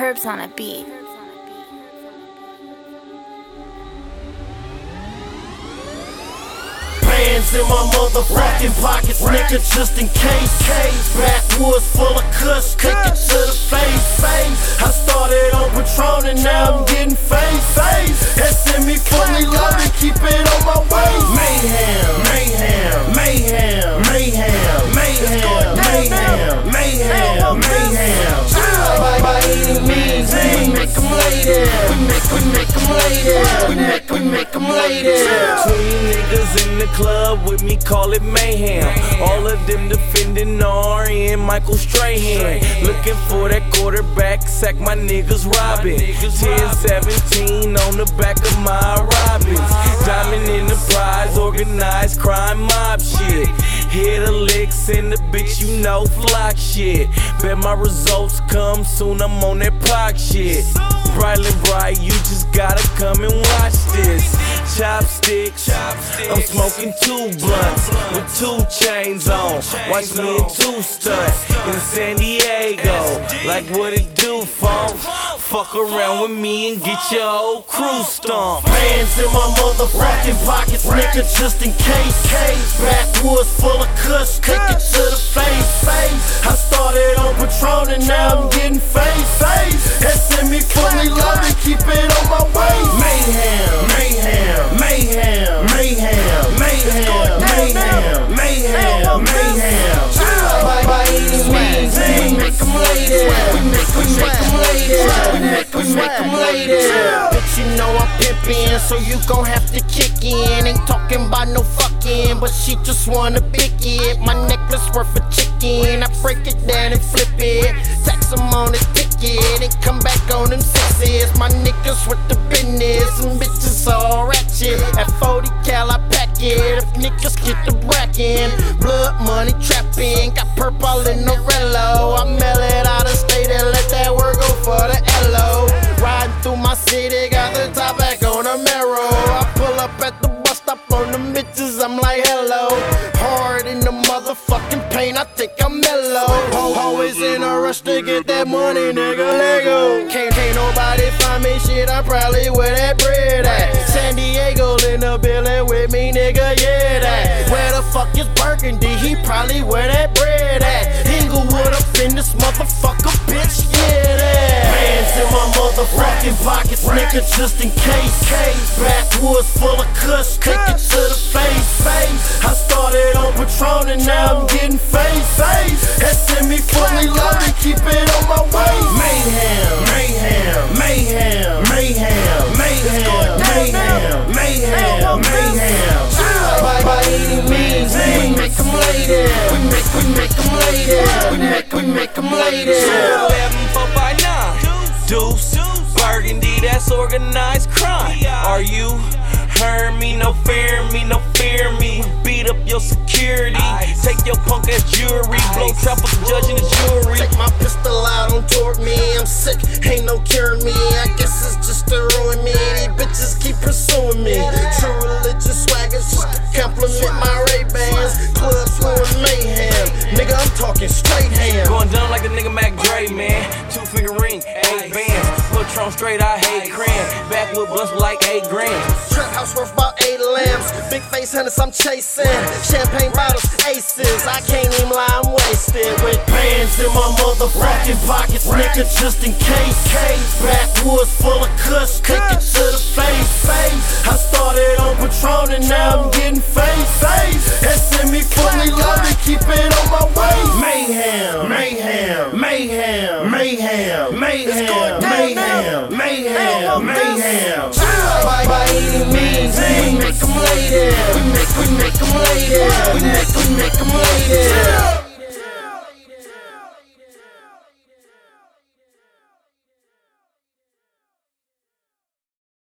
Herbs on a beat. Bands in my motherfucking pockets, nigga, just in case. Backwoods full of cuss, take it to the face. I started on Patron and now I'm getting face. Make them. Twenty niggas in the club with me, call it mayhem. All of them defending RN, Michael Strahan. Looking for that quarterback, sack my niggas robbing. 10 17 on the back of my Robins. Diamond Enterprise, organized crime mob shit. Hit the licks in the bitch, you know, flock shit. Bet my results come soon, I'm on that block shit. Brightly bright, you just I'm smoking two blunts with two chains on. Watch me in two stunts in San Diego. Like what it do, funk? Fuck around with me and get your old crew stomped. Bands in my motherfucking pockets, nigga, just in case. Backwoods full of cuss, take it to the face. I started on Patron and now I'm getting we make. Bitch, you know I'm pimpin', so you gon' have to kick in. Ain't talking about no fucking, but she just wanna pick it. My necklace worth a chicken. I break it down and flip it. Tax on the ticket and come back on them sixes. My niggas with the business, and bitches all ratchet. At 40 cal, I pack it. If niggas get the bracken, blood money trapping. Got purple in the rello. Up at the bus stop on them bitches, I'm like, hello. Hard in the motherfucking pain, I think I'm mellow. Always in a rush to get that money, nigga, Lego. Can't, can't nobody find me shit, I'm probably where that bread at. San Diego in the building with me, nigga, yeah, that. Where the fuck is Burgundy? He probably where that bread at. Inglewood up in this motherfucker, bitch, yeah, my motherfucking pockets, nigga, just in case. Backwoods full of cuss, take it to the face. I started on Patron and now I'm getting face. SME fully loaded, keep it on my way. Mayhem, mayhem, mayhem, mayhem, mayhem, mayhem, mayhem, mayhem. By, by any means, we make them lady. We make, we make them lady. We make, we make them lady. 11 4 by 9 Deuce Burgundy, that's organized crime. Are you? Heard me, no fear me, no fear me. Beat up your security. Take your punk ass jewelry. Blow trap with the judge and the jury. Take my pistol out, don't toward me. I'm sick, ain't no curing me. I guess it's just to ruin me. These bitches keep pursuing me. True religious swagger's just to compliment my Ray Bans. Clubs going mayhem. Nigga, I'm talking straight ham. Going down like a nigga Mac Dre, man. Two Patron straight, I hate cran. Backwood blunts like eight grand. Trap house worth about eight lamps. Big face hunters, I'm chasing. Champagne bottles, aces. I can't even lie, I'm wasted. With bands in my motherfucking pockets, nigga, just in case. Backwoods full of cuss, take it to the face. I started on Patron and now I'm getting face. SME fully loaded, keep it on my way. Mayhem, mayhem, mayhem, mayhem, mayhem, mayhem, mayhem. By, by any means, we make them lay there. We make, we make them lay there. We make, we make them